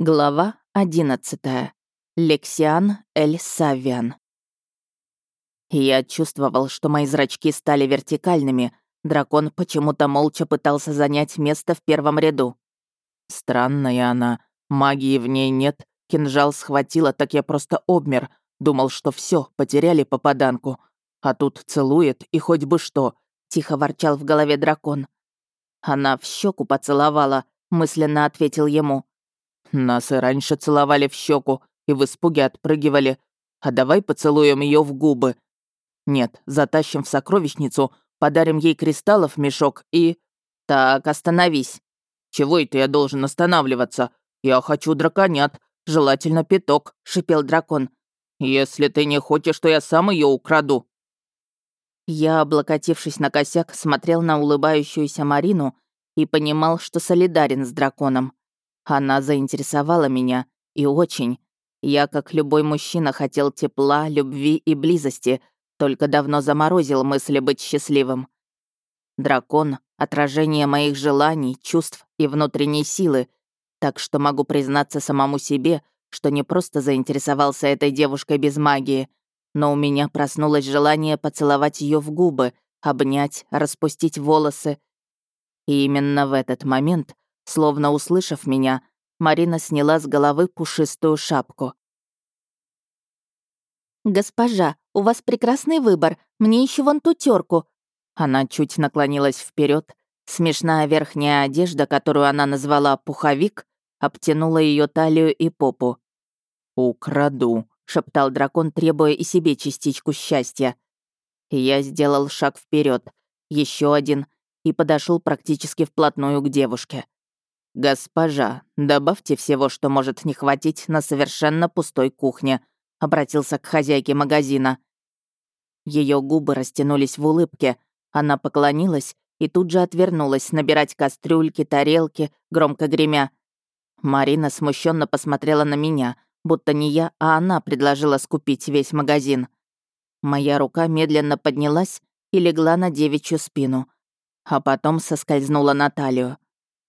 Глава 11. Лексиан Эль Савиан. Я чувствовал, что мои зрачки стали вертикальными. Дракон почему-то молча пытался занять место в первом ряду. Странная она. Магии в ней нет. Кинжал схватила, так я просто обмер. Думал, что все, потеряли попаданку. А тут целует, и хоть бы что. Тихо ворчал в голове дракон. Она в щеку поцеловала, мысленно ответил ему. Нас и раньше целовали в щеку и в испуге отпрыгивали. А давай поцелуем ее в губы. Нет, затащим в сокровищницу, подарим ей кристаллов мешок и... Так, остановись. Чего это я должен останавливаться? Я хочу драконят, желательно пяток, шипел дракон. Если ты не хочешь, что я сам ее украду. Я, облокотившись на косяк, смотрел на улыбающуюся Марину и понимал, что солидарен с драконом. Она заинтересовала меня. И очень. Я, как любой мужчина, хотел тепла, любви и близости, только давно заморозил мысли быть счастливым. Дракон — отражение моих желаний, чувств и внутренней силы, так что могу признаться самому себе, что не просто заинтересовался этой девушкой без магии, но у меня проснулось желание поцеловать ее в губы, обнять, распустить волосы. И именно в этот момент Словно услышав меня, Марина сняла с головы пушистую шапку. «Госпожа, у вас прекрасный выбор. Мне еще вон ту тёрку. Она чуть наклонилась вперед. Смешная верхняя одежда, которую она назвала «пуховик», обтянула ее талию и попу. «Украду», — шептал дракон, требуя и себе частичку счастья. Я сделал шаг вперед, еще один, и подошел практически вплотную к девушке. «Госпожа, добавьте всего, что может не хватить на совершенно пустой кухне», — обратился к хозяйке магазина. Ее губы растянулись в улыбке. Она поклонилась и тут же отвернулась набирать кастрюльки, тарелки, громко гремя. Марина смущенно посмотрела на меня, будто не я, а она предложила скупить весь магазин. Моя рука медленно поднялась и легла на девичью спину, а потом соскользнула на талию.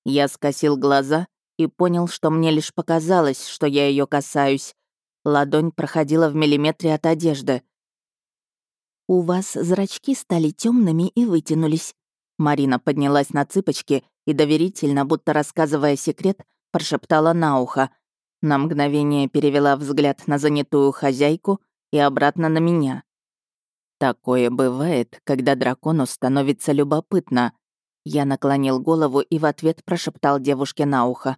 Я скосил глаза и понял, что мне лишь показалось, что я ее касаюсь. Ладонь проходила в миллиметре от одежды. «У вас зрачки стали темными и вытянулись». Марина поднялась на цыпочки и доверительно, будто рассказывая секрет, прошептала на ухо. На мгновение перевела взгляд на занятую хозяйку и обратно на меня. «Такое бывает, когда дракону становится любопытно», я наклонил голову и в ответ прошептал девушке на ухо.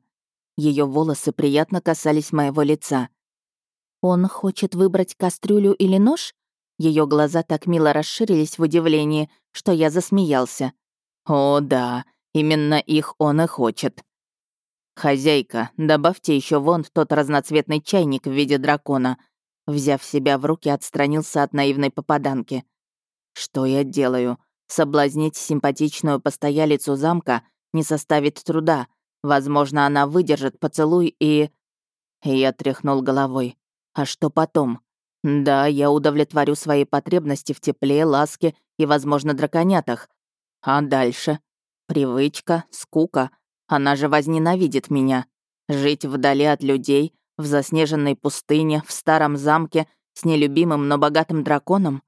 Ее волосы приятно касались моего лица. «Он хочет выбрать кастрюлю или нож?» Ее глаза так мило расширились в удивлении, что я засмеялся. «О, да, именно их он и хочет». «Хозяйка, добавьте еще вон тот разноцветный чайник в виде дракона». Взяв себя в руки, отстранился от наивной попаданки. «Что я делаю? Соблазнить симпатичную постоялицу замка не составит труда. Возможно, она выдержит поцелуй и... Я тряхнул головой. А что потом? Да, я удовлетворю свои потребности в тепле, ласке и, возможно, драконятах. А дальше? Привычка, скука. Она же возненавидит меня. Жить вдали от людей, в заснеженной пустыне, в старом замке, с нелюбимым, но богатым драконом.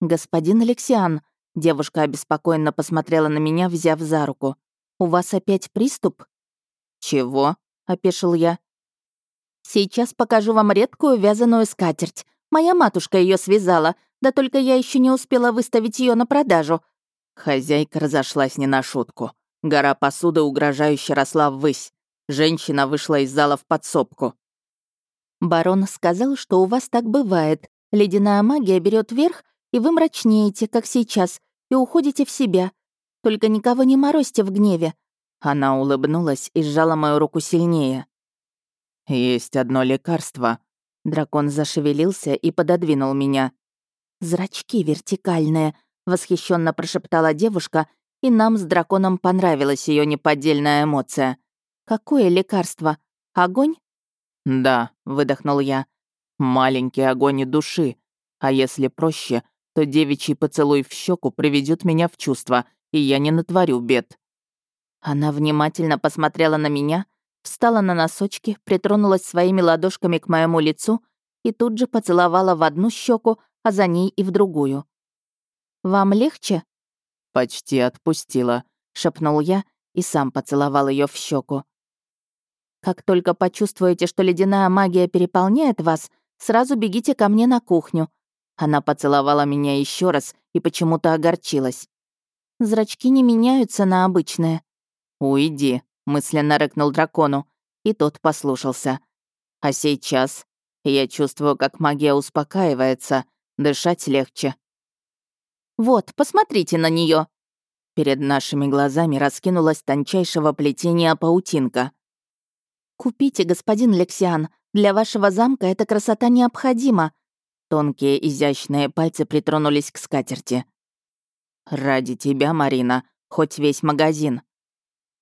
«Господин Алексиан», Девушка обеспокоенно посмотрела на меня, взяв за руку. «У вас опять приступ?» «Чего?» — опешил я. «Сейчас покажу вам редкую вязаную скатерть. Моя матушка ее связала, да только я еще не успела выставить ее на продажу». Хозяйка разошлась не на шутку. Гора посуды угрожающе росла ввысь. Женщина вышла из зала в подсобку. «Барон сказал, что у вас так бывает. Ледяная магия берет верх, и вы мрачнеете, как сейчас и уходите в себя. Только никого не морозьте в гневе». Она улыбнулась и сжала мою руку сильнее. «Есть одно лекарство». Дракон зашевелился и пододвинул меня. «Зрачки вертикальные», — восхищенно прошептала девушка, и нам с драконом понравилась ее неподдельная эмоция. «Какое лекарство? Огонь?» «Да», — выдохнул я. «Маленький огонь души. А если проще, то девичий поцелуй в щеку приведет меня в чувство, и я не натворю бед. Она внимательно посмотрела на меня, встала на носочки, притронулась своими ладошками к моему лицу и тут же поцеловала в одну щеку, а за ней и в другую. «Вам легче?» «Почти отпустила», — шепнул я и сам поцеловал ее в щеку. «Как только почувствуете, что ледяная магия переполняет вас, сразу бегите ко мне на кухню», она поцеловала меня еще раз и почему-то огорчилась. «Зрачки не меняются на обычное». «Уйди», — мысленно рыкнул дракону, и тот послушался. «А сейчас я чувствую, как магия успокаивается, дышать легче». «Вот, посмотрите на нее. Перед нашими глазами раскинулась тончайшего плетения паутинка. «Купите, господин Лексиан, для вашего замка эта красота необходима», Тонкие изящные пальцы притронулись к скатерти. «Ради тебя, Марина, хоть весь магазин».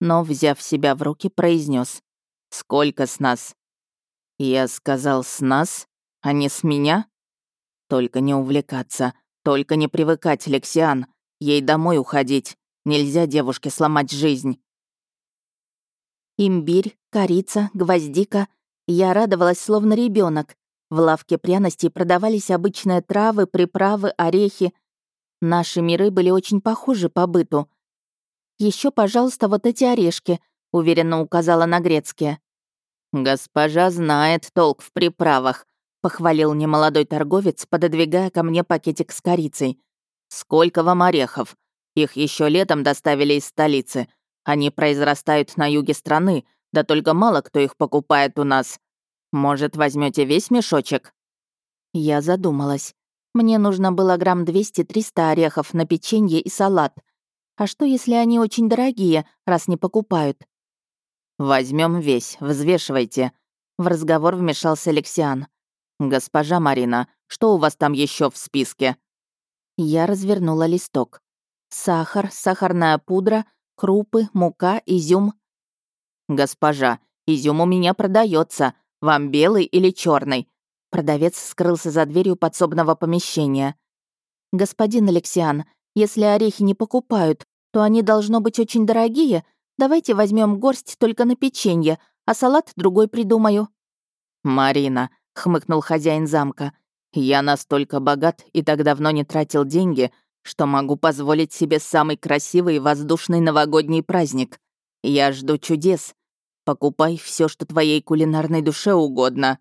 Но, взяв себя в руки, произнес: «Сколько с нас?» Я сказал «с нас», а не «с меня». Только не увлекаться, только не привыкать, Лексиан. Ей домой уходить. Нельзя девушке сломать жизнь. Имбирь, корица, гвоздика. Я радовалась, словно ребенок, в лавке пряностей продавались обычные травы, приправы, орехи. Наши миры были очень похожи по быту. Еще, пожалуйста, вот эти орешки», — уверенно указала на грецкие. «Госпожа знает толк в приправах», — похвалил немолодой торговец, пододвигая ко мне пакетик с корицей. «Сколько вам орехов? Их еще летом доставили из столицы. Они произрастают на юге страны, да только мало кто их покупает у нас. Может, возьмете весь мешочек?» Я задумалась. Мне нужно было грамм 200-300 орехов на печенье и салат. А что, если они очень дорогие, раз не покупают? Возьмем весь, взвешивайте». В разговор вмешался Алексиан. «Госпожа Марина, что у вас там еще в списке?» Я развернула листок. Сахар, сахарная пудра, крупы, мука, изюм. «Госпожа, изюм у меня продается, вам белый или черный? Продавец скрылся за дверью подсобного помещения. «Господин Алексиан, если орехи не покупают, то они должно быть очень дорогие. Давайте возьмем горсть только на печенье, а салат другой придумаю». «Марина», — хмыкнул хозяин замка, — «я настолько богат и так давно не тратил деньги, что могу позволить себе самый красивый воздушный новогодний праздник. Я жду чудес. Покупай все, что твоей кулинарной душе угодно.